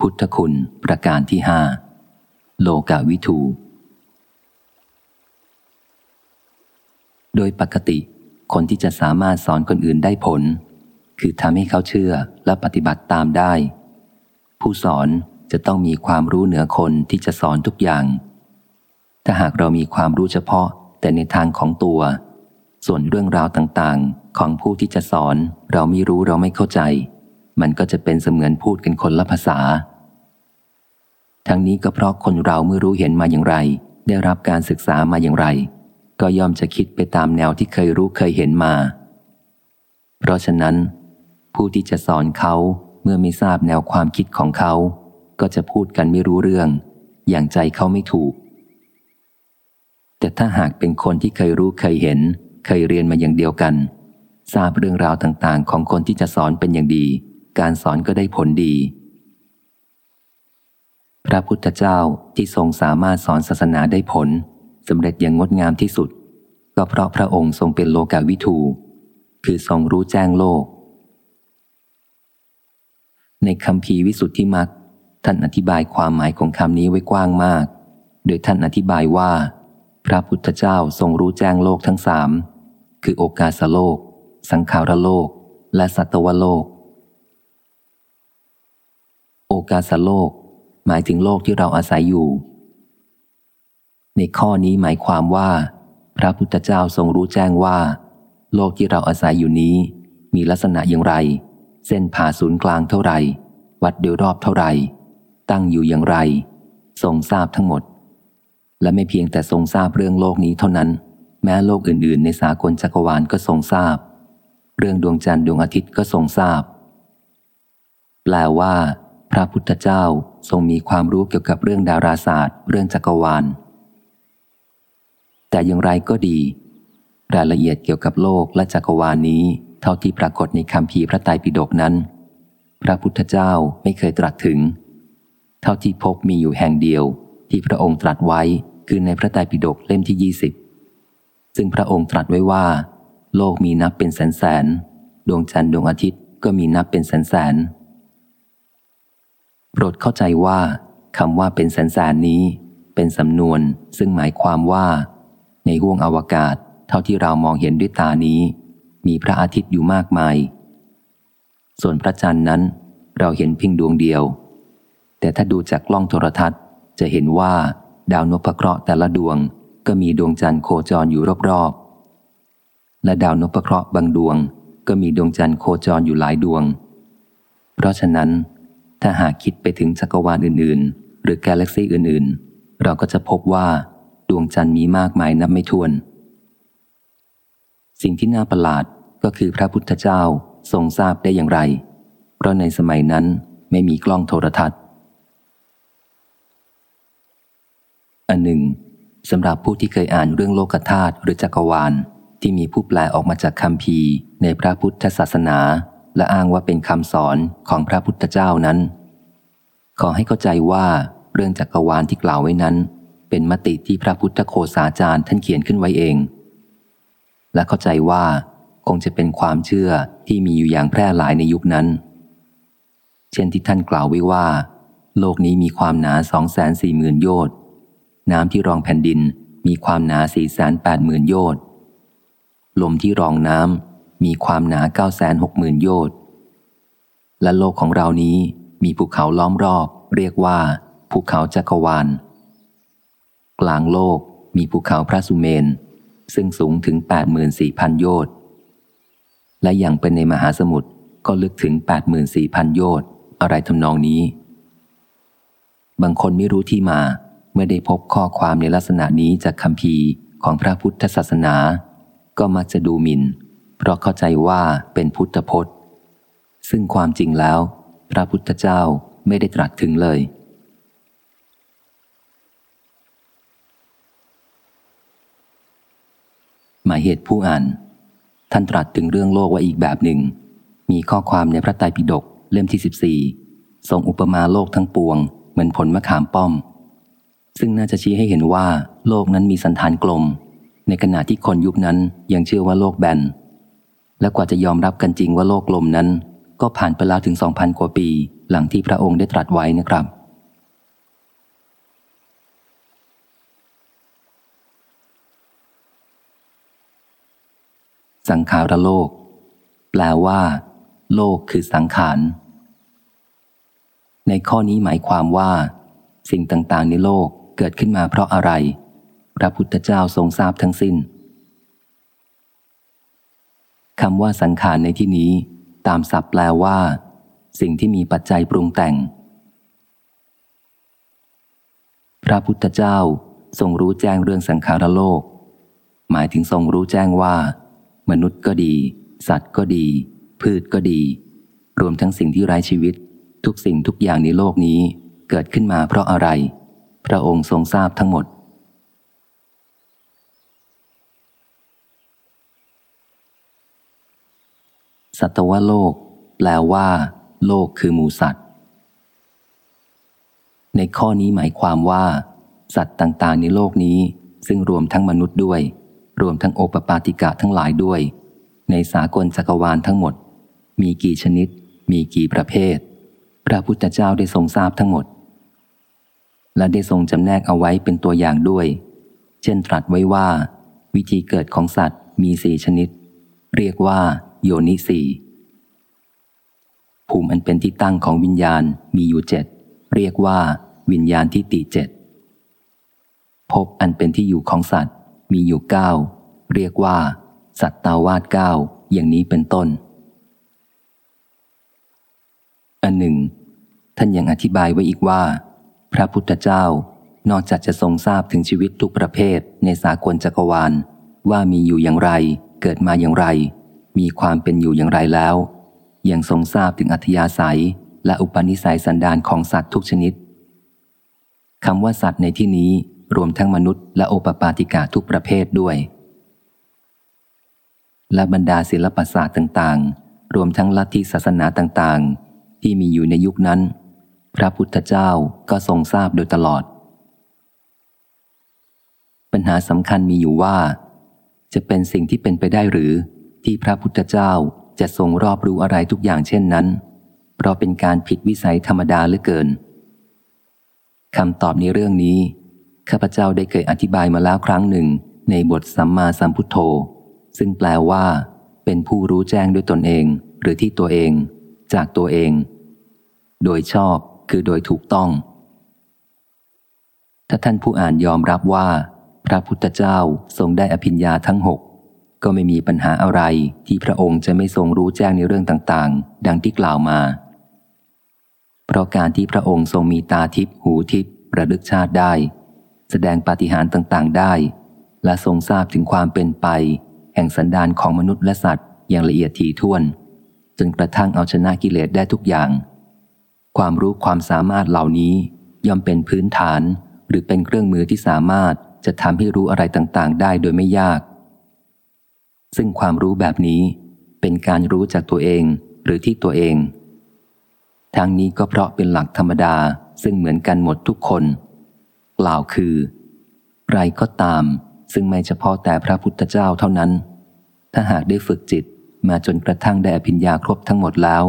พุทธคุณประการที่ห้าโลกาวิทู โดยปกติ คนที่จะสามารถสอนคนอื่นได้ผล คือทำให้เขาเชื่อและปฏิบัติตามได้ ผู้สอนจะต้องมีความรู้เหนือคนที่จะสอนทุกอย่าง ถ้าหากเรามีความรู้เฉพาะแต่ในทางของตัว ส่วนเรื่องราวต่างๆ ของผู้ที่จะสอนเราไม่รู้เราไม่เข้าใจ มันก็จะเป็นเสมือนพูดกันคนละภาษา ทั้งนี้ก็เพราะคนเราเมื่อรู้เห็นมาอย่างไร ได้รับการศึกษามาอย่างไร ก็ย่อมจะคิดไปตามแนวที่เคยรู้เคยเห็นมา เพราะฉะนั้น ผู้ที่จะสอนเขาเมื่อไม่ทราบแนวความคิดของเขา ก็จะพูดกันไม่รู้เรื่อง อย่างใจเขาไม่ถูก แต่ถ้าหากเป็นคนที่เคยรู้เคยเห็น เคยเรียนมาอย่างเดียวกันทราบเรื่องราวต่างๆ ของคนที่จะสอนเป็นอย่างดี การสอนก็ได้ผลดี พระพุทธเจ้าที่ทรงสามารถสอนศาสนาได้ผลสำเร็จอย่างงดงามที่สุด ก็เพราะพระองค์ทรงเป็นโลกาวิทูคือทรงรู้แจ้งโลก ในคำพีวิสุทธิมักท่านอธิบายความหมายของคำนี้ไว้กว้างมาก โดยท่านอธิบายว่า พระพุทธเจ้าทรงรู้แจ้งโลกทั้งสามคือโอกาสโลก สังขารโลก และสัตวโลก โอกาสโลก หมายถึงโลกที่เราอาศัยอยู่ ในข้อนี้หมายความว่า พระพุทธเจ้าทรงรู้แจ้งว่า โลกที่เราอาศัยอยู่นี้ มีลักษณะอย่างไร เส้นผ่าศูนย์กลางเท่าไหร่ วัดโดยรอบเท่าไหร่ ตั้งอยู่อย่างไร ทรงทราบทั้งหมด และไม่เพียงแต่ทรงทราบเรื่องโลกนี้เท่านั้น แม้โลกอื่น ๆ ในสากลจักรวาลก็ทรงทราบ เรื่องดวงจันทร์ดวงอาทิตย์ก็ทรงทราบ แปลว่า พระพุทธเจ้าทรงมีความรู้เกี่ยวกับเรื่องดาราศาสตร์ เรื่องจักรวาล แต่อย่างไรก็ดี รายละเอียดเกี่ยวกับโลกและจักรวาลนี้ เท่าที่ปรากฏในคำพีพระไตรปิฎกนั้น พระพุทธเจ้าไม่เคยตรัสถึง เท่าที่พบมีอยู่แห่งเดียวที่พระองค์ตรัสไว้คือในพระไตรปิฎกเล่มที่ยี่สิบซึ่งพระองค์ตรัสไว้ว่า โลกมีนับเป็นแสนแสน ดวงจันทร์ดวงอาทิตย์ก็มีนับเป็นแสนแสน โปรดเข้าใจว่าคำว่าเป็นแสนแสนนี้ เป็นสำนวน ซึ่งหมายความว่า ในห้วงอวกาศ เท่าที่เรามองเห็นด้วยตานี้ มีพระอาทิตย์อยู่มากมาย ส่วนพระจันทร์นั้น เราเห็นเพียงดวงเดียว แต่ถ้าดูจากกล้องโทรทัศน์ จะเห็นว่า ดาวนพเคราะห์แต่ละดวงก็มีดวงจันทร์โคจรอยู่รอบๆ และดาวนพเคราะห์บางดวง ก็มีดวงจันทร์โคจรอยู่หลายดวง เพราะฉะนั้น ถ้าหากคิดไปถึงจักรวาลอื่น ๆ หรือกาแล็กซีอื่น ๆ เราก็จะพบว่าดวงจันทร์มีมากมายนับไม่ถ้วน สิ่งที่น่าประหลาดก็คือพระพุทธเจ้าทรงทราบได้อย่างไร เพราะในสมัยนั้นไม่มีกล้องโทรทัศน์ อันหนึ่งสำหรับผู้ที่เคยอ่านเรื่องโลกธาตุหรือจักรวาลที่มีผู้แปลออกมาจากคำพีในพระพุทธศาสนา และอ้างว่าเป็นคำสอนของพระพุทธเจ้านั้น ขอให้เข้าใจว่าเรื่องจักรวาลที่กล่าวไว้นั้น เป็นมติที่พระพุทธโคสาจารย์ท่านเขียนขึ้นไว้เอง และเข้าใจว่า คงจะเป็นความเชื่อที่มีอยู่อย่างแพร่หลายในยุคนั้น เช่นที่ท่านกล่าวไว้ว่า โลกนี้มีความหนาสองแสนสี่หมื่นโยชน์น้ำที่รองแผ่นดินมีความหนาสี่แสนแปดหมื่นโยชน์ลมที่รองน้ำ มีความหนาเก้าแสนหกหมื่นโยชน์ และโลกของเรานี้มีภูเขาล้อมรอบ เรียกว่า ภูเขาจักรวาล กลางโลกมีภูเขาพระสุเมน ซึ่งสูงถึงแปดหมื่นสี่พันโยชน์ และอย่างเป็นในมหาสมุทรก็ลึกถึงแปดหมื่นสี่พันโยชน์อะไรทำนองนี้ บางคนไม่รู้ที่มาเมื่อได้พบข้อความในลักษณะนี้จากคำพีของพระพุทธศาสนา ก็มักจะดูหมิน่น เพราะเข้าใจว่าเป็นพุทธพจน์ ซึ่งความจริงแล้ว พระพุทธเจ้าไม่ได้ตรัสถึงเลย หมายเหตุผู้อ่าน ท่านตรัสถึงเรื่องโลกไว้อีกแบบหนึ่ง มีข้อความในพระไตรปิฎกเล่มที่ 14 ทรงอุปมาโลกทั้งปวง เหมือนผลมะขามป้อม ซึ่งน่าจะชี้ให้เห็นว่า โลกนั้นมีสันฐานกลม ในขณะที่คนยุคนั้นยังเชื่อว่าโลกแบน และกว่าจะยอมรับกันจริงว่าโลกลมนั้น ก็ผ่านไปแล้วถึงสองพันกว่าปี หลังที่พระองค์ได้ตรัสไว้นะครับ สังขารโลก แปลว่า โลกคือสังขาร ในข้อนี้หมายความว่า สิ่งต่างๆ ในโลกเกิดขึ้นมาเพราะอะไร พระพุทธเจ้าทรงทราบทั้งสิน้น คำว่าสังขารในที่นี้ ตามศัพท์แปลว่า สิ่งที่มีปัจจัยปรุงแต่ง พระพุทธเจ้าทรงรู้แจ้งเรื่องสังขารโลก หมายถึงทรงรู้แจ้งว่า มนุษย์ก็ดี สัตว์ก็ดี พืชก็ดี รวมทั้งสิ่งที่ไร้ชีวิต ทุกสิ่งทุกอย่างในโลกนี้เกิดขึ้นมาเพราะอะไร พระองค์ทรงทราบทั้งหมด สัตวโลก แปลว่า โลกคือหมูสัตว์ ในข้อนี้หมายความว่า สัตว์ต่างๆ ในโลกนี้ ซึ่งรวมทั้งมนุษย์ด้วย รวมทั้งโอปปาติกะทั้งหลายด้วย ในสากลจักรวาลทั้งหมด มีกี่ชนิด มีกี่ประเภท พระพุทธเจ้าได้ทรงทราบทั้งหมด และได้ทรงจำแนกเอาไว้เป็นตัวอย่างด้วย เช่นตรัสไว้ว่า วิธีเกิดของสัตว์มีสี่ชนิด เรียกว่า โยนิสีภูมิอันเป็นที่ตั้งของวิญญาณมีอยู่เจ็ดเรียกว่า วิญญาณที่ติเจ็ดภพอันเป็นที่อยู่ของสัตว์ มีอยู่เก้าเรียกว่า สัตตาวาสเก้าอย่างนี้เป็นต้น อันหนึ่ง ท่านยังอธิบายไว้อีกว่า พระพุทธเจ้านอกจากจะทรงทราบถึงชีวิตทุกประเภทในสากลจักรวาล ว่ามีอยู่อย่างไร เกิดมาอย่างไร มีความเป็นอยู่อย่างไรแล้ว ยังทรงทราบถึงอัธยาศัย และอุปนิสัยสันดานของสัตว์ทุกชนิดคำว่าสัตว์ในที่นี้รวมทั้งมนุษย์และโอปปาติกาทุกประเภทด้วย และบรรดาศิลปศาสตร์ต่างๆ รวมทั้งลัทธิศาสนาต่างๆ ที่มีอยู่ในยุคนั้น พระพุทธเจ้าก็ทรงทราบโดยตลอด ปัญหาสำคัญมีอยู่ว่า จะเป็นสิ่งที่เป็นไปได้หรือ ที่พระพุทธเจ้าจะทรงรอบรู้อะไรทุกอย่างเช่นนั้น เพราะเป็นการผิดวิสัยธรรมดาเหลือเกินคำตอบในเรื่องนี้ ข้าพเจ้าได้เคยอธิบายมาแล้วครั้งหนึ่งในบทสัมมาสัมพุทโธ ซึ่งแปลว่า เป็นผู้รู้แจ้งด้วยตนเอง หรือที่ตัวเอง จากตัวเอง โดยชอบคือโดยถูกต้อง ถ้าท่านผู้อ่านยอมรับว่า พระพุทธเจ้าทรงได้อภิญญาทั้งหก ก็ไม่มีปัญหาอะไรที่พระองค์จะไม่ทรงรู้แจ้งในเรื่องต่างๆ ดังที่กล่าวมา เพราะการที่พระองค์ทรงมีตาทิพหูทิพระลึกชาติได้ แสดงปาฏิหาริย์ต่างๆ ได้ และทรงทราบถึงความเป็นไป แห่งสันดานของมนุษย์และสัตว์อย่างละเอียดถี่ถ้วน จนกระทั่งเอาชนะกิเลสได้ทุกอย่าง ความรู้ความสามารถเหล่านี้ย่อมเป็นพื้นฐาน หรือเป็นเครื่องมือที่สามารถจะทำให้รู้อะไรต่างๆ ได้โดยไม่ยาก ซึ่งความรู้แบบนี้เป็นการรู้จากตัวเองหรือที่ตัวเอง ทางนี้ก็เพราะเป็นหลักธรรมดาซึ่งเหมือนกันหมดทุกคน กล่าวคือใครก็ตาม ซึ่งไม่เฉพาะแต่พระพุทธเจ้าเท่านั้น ถ้าหากได้ฝึกจิตมาจนกระทั่งได้อภิญญาครบทั้งหมดแล้ว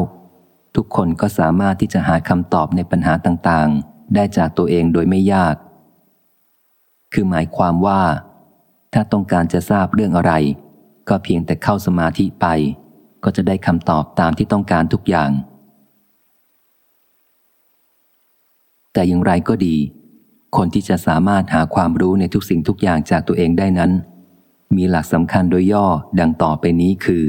ทุกคนก็สามารถที่จะหาคำตอบในปัญหาต่างๆ ได้จากตัวเองโดยไม่ยาก คือหมายความว่า ถ้าต้องการจะทราบเรื่องอะไร ก็เพียงแต่เข้าสมาธิไป ก็จะได้คำตอบตามที่ต้องการทุกอย่าง แต่อย่างไรก็ดี คนที่จะสามารถหาความรู้ในทุกสิ่งทุกอย่างจากตัวเองได้นั้น มีหลักสำคัญโดยย่อดังต่อไปนี้คือ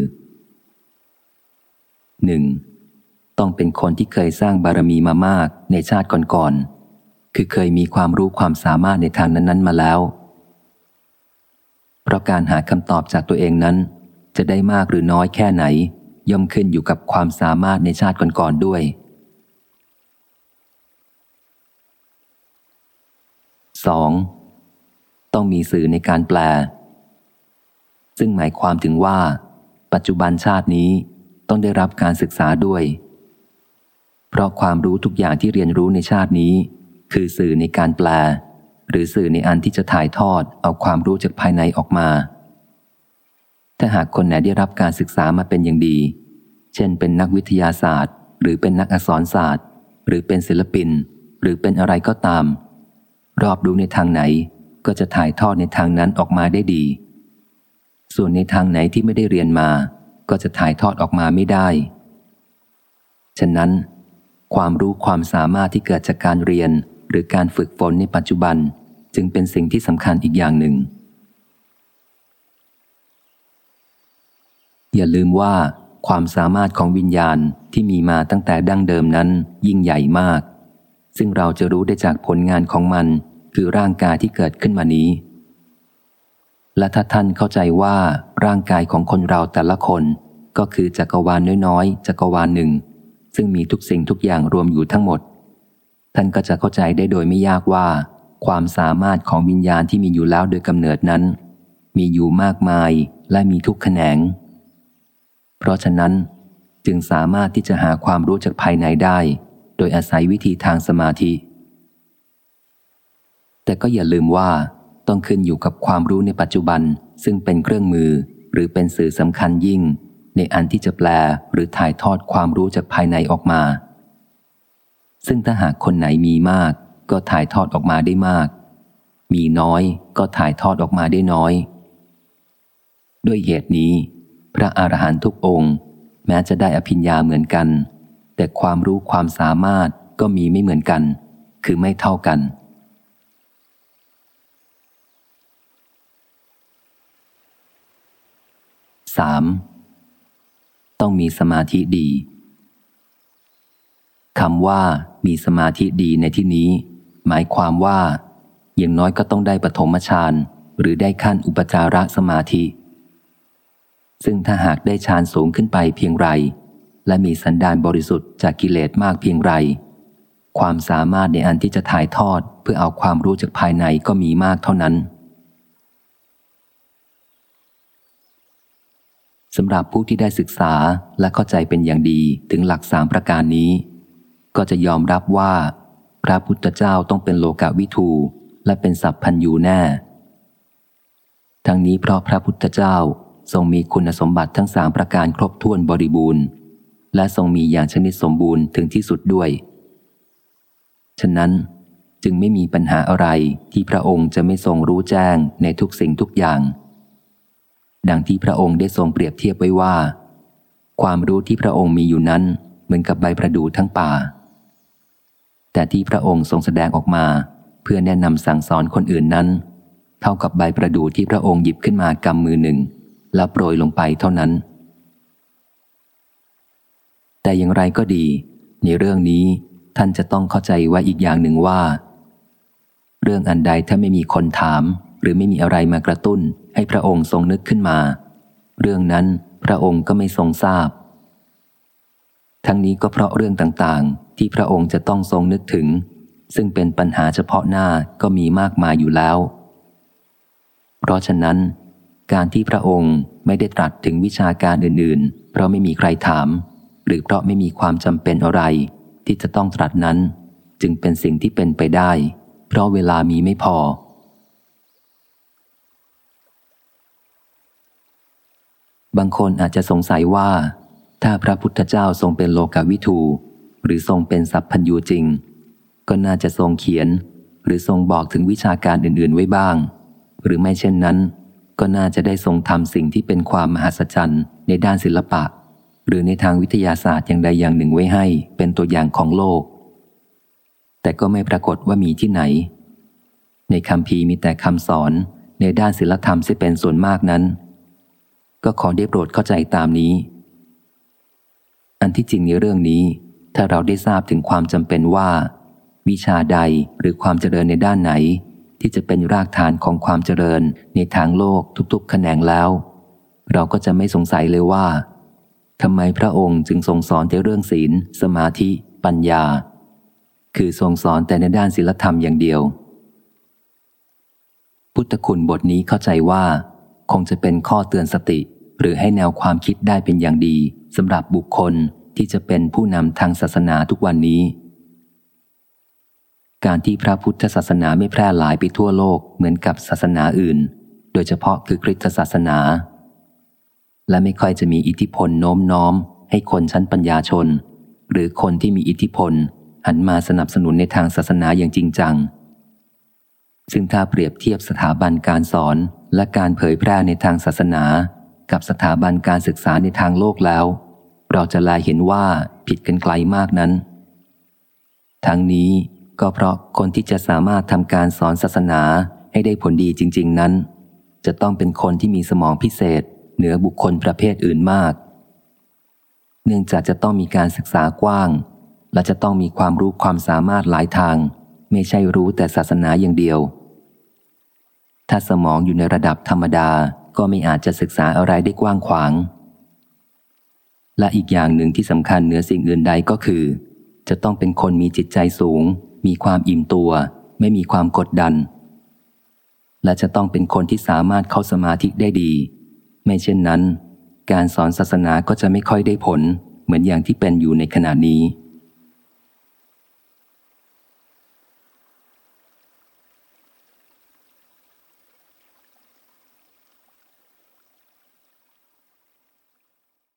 1. ต้องเป็นคนที่เคยสร้างบารมีมามากในชาติก่อนๆคือเคยมีความรู้ความสามารถในทางนั้น ๆ มาแล้ว เพราะการหาคำตอบจากตัวเองนั้น จะได้มากหรือน้อยแค่ไหน ย่อมขึ้นอยู่กับความสามารถในชาติก่อนๆด้วย 2. ต้องมีสื่อในการแปล ซึ่งหมายความถึงว่า ปัจจุบันชาตินี้ต้องได้รับการศึกษาด้วย เพราะความรู้ทุกอย่างที่เรียนรู้ในชาตินี้ คือสื่อในการแปล หรือสื่อในอันที่จะถ่ายทอดเอาความรู้จากภายในออกมา ถ้าหากคนไหนได้รับการศึกษามาเป็นอย่างดี เช่น เป็นนักวิทยาศาสตร์ หรือเป็นนักอักษรศาสตร์ หรือเป็นศิลปิน หรือเป็นอะไรก็ตาม รอบรู้ในทางไหนก็จะถ่ายทอดในทางนั้นออกมาได้ดี ส่วนในทางไหนที่ไม่ได้เรียนมา ก็จะถ่ายทอดออกมาไม่ได้ ฉะนั้น ความรู้ความสามารถที่เกิดจากการเรียนหรือการฝึกฝนในปัจจุบัน จึงเป็นสิ่งที่สำคัญอีกอย่างหนึ่ง อย่าลืมว่าความสามารถของวิญญาณที่มีมาตั้งแต่ดั้งเดิมนั้นยิ่งใหญ่มาก ซึ่งเราจะรู้ได้จากผลงานของมัน คือร่างกายที่เกิดขึ้นมานี้ และถ้าท่านเข้าใจว่าร่างกายของคนเราแต่ละคนก็คือจักรวาลน้อยๆจักรวาลหนึ่ง ซึ่งมีทุกสิ่งทุกอย่างรวมอยู่ทั้งหมด ท่านก็จะเข้าใจได้โดยไม่ยากว่า ความสามารถของวิญญาณที่มีอยู่แล้วโดยกำเนิดนั้น มีอยู่มากมายและมีทุกแขนง เพราะฉะนั้นจึงสามารถที่จะหาความรู้จากภายในได้ โดยอาศัยวิธีทางสมาธิ แต่ก็อย่าลืมว่าต้องขึ้นอยู่กับความรู้ในปัจจุบัน ซึ่งเป็นเครื่องมือหรือเป็นสื่อสำคัญยิ่ง ในอันที่จะแปลหรือถ่ายทอดความรู้จากภายในออกมา ซึ่งถ้าหากคนไหนมีมาก ก็ถ่ายทอดออกมาได้มาก มีน้อยก็ถ่ายทอดออกมาได้น้อย ด้วยเหตุนี้ พระอรหันตุทุกองค์ แม้จะได้อภิญญาเหมือนกัน แต่ความรู้ความสามารถก็มีไม่เหมือนกัน คือไม่เท่ากัน 3. ต้องมีสมาธิดีคำว่ามีสมาธิดีในที่นี้ หมายความว่า อย่างน้อยก็ต้องได้ปฐมฌานหรือได้ขั้นอุปจารสมาธิ ซึ่งถ้าหากได้ฌานสูงขึ้นไปเพียงไร และมีสันดานบริสุทธิ์จากกิเลสมากเพียงไร ความสามารถในอันที่จะถ่ายทอดเพื่อเอาความรู้จากภายในก็มีมากเท่านั้นสำหรับผู้ที่ได้ศึกษาและเข้าใจเป็นอย่างดีถึงหลักสามประการนี้ ก็จะยอมรับว่า พระพุทธเจ้าต้องเป็นโลกาวิทูและเป็นสัพพัญญูแน่ ทั้งนี้เพราะพระพุทธเจ้าทรงมีคุณสมบัติทั้งสามประการครบถ้วนบริบูรณ์ และทรงมีอย่างชนิดสมบูรณ์ถึงที่สุดด้วย ฉะนั้นจึงไม่มีปัญหาอะไรที่พระองค์จะไม่ทรงรู้แจ้งในทุกสิ่งทุกอย่าง ดังที่พระองค์ได้ทรงเปรียบเทียบไว้ว่า ความรู้ที่พระองค์มีอยู่นั้นเหมือนกับใบประดู่ทั้งป่า แต่ที่พระองค์ทรงแสดงออกมา เพื่อแนะนำสั่งสอนคนอื่นนั้น เท่ากับใบประดู่ที่พระองค์หยิบขึ้นมากำมือหนึ่ง แล้วโปรยลงไปเท่านั้น แต่อย่างไรก็ดี ในเรื่องนี้ท่านจะต้องเข้าใจไว้อีกอย่างหนึ่งว่า เรื่องอันใดถ้าไม่มีคนถาม หรือไม่มีอะไรมากระตุ้นให้พระองค์ทรงนึกขึ้นมา เรื่องนั้นพระองค์ก็ไม่ทรงทราบ ทั้งนี้ก็เพราะเรื่องต่างๆ ที่พระองค์จะต้องทรงนึกถึง ซึ่งเป็นปัญหาเฉพาะหน้าก็มีมากมายอยู่แล้ว เพราะฉะนั้น การที่พระองค์ไม่ได้ตรัสถึงวิชาการอื่นๆ เพราะไม่มีใครถาม หรือเพราะไม่มีความจำเป็นอะไร ที่จะต้องตรัสนั้น จึงเป็นสิ่งที่เป็นไปได้ เพราะเวลามีไม่พอบางคนอาจจะสงสัยว่า ถ้าพระพุทธเจ้าทรงเป็นโลกาวิทู หรือทรงเป็นสัพพัญญูจริง ก็น่าจะทรงเขียน หรือทรงบอกถึงวิชาการอื่น ๆ ไว้บ้าง หรือไม่เช่นนั้น ก็น่าจะได้ทรงทำสิ่งที่เป็นความมหัศจรรย์ในด้านศิลปะ หรือในทางวิทยาศาสตร์อย่างใดอย่างหนึ่งไว้ให้ เป็นตัวอย่างของโลก แต่ก็ไม่ปรากฏว่ามีที่ไหน ในคำพีมีแต่คำสอนในด้านศิลธรรมที่เป็นส่วนมากนั้น ก็ขอได้โปรดเข้าใจตามนี้ อันที่จริงในเรื่องนี้ ถ้าเราได้ทราบถึงความจำเป็นว่า วิชาใดหรือความเจริญในด้านไหน ที่จะเป็นรากฐานของความเจริญในทางโลกทุกๆ แขนงแล้ว เราก็จะไม่สงสัยเลยว่าทำไมพระองค์จึงทรงสอนแต่เรื่องศีล สมาธิ ปัญญา คือทรงสอนแต่ในด้านศีลธรรมอย่างเดียว พุทธคุณบทนี้เข้าใจว่า คงจะเป็นข้อเตือนสติหรือให้แนวความคิดได้เป็นอย่างดี สำหรับบุคคลที่จะเป็นผู้นำทางศาสนาทุกวันนี้ การที่พระพุทธศาสนาไม่แพร่หลายไปทั่วโลกเหมือนกับศาสนาอื่น โดยเฉพาะคือคริสตศาสนา และไม่ค่อยจะมีอิทธิพลโน้มน้อม ให้คนชั้นปัญญาชน หรือคนที่มีอิทธิพลหันมาสนับสนุนในทางศาสนาอย่างจริงจัง ซึ่งถ้าเปรียบเทียบสถาบันการสอนและการเผยแพร่ในทางศาสนา กับสถาบันการศึกษาในทางโลกแล้ว เราจะลายเห็นว่าผิดกันไกลมากนั้น ทั้งนี้ก็เพราะคนที่จะสามารถทำการสอนศาสนาให้ได้ผลดีจริง ๆ นั้น จะต้องเป็นคนที่มีสมองพิเศษ เหนือบุคคลประเภทอื่นมาก เนื่องจากจะต้องมีการศึกษากว้าง และจะต้องมีความรู้ความสามารถหลายทาง ไม่ใช่รู้แต่ศาสนาอย่างเดียว ถ้าสมองอยู่ในระดับธรรมดา ก็ไม่อาจจะศึกษาอะไรได้กว้างขวาง และอีกอย่างหนึ่งที่สำคัญเหนือสิ่งอื่นใดก็คือ จะต้องเป็นคนมีจิตใจสูง มีความอิ่มตัว ไม่มีความกดดัน และจะต้องเป็นคนที่สามารถเข้าสมาธิได้ดี ไม่เช่นนั้น การสอนศาสนาก็จะไม่ค่อยได้ผล เหมือนอย่างที่เป็นอยู่ในขณะนี้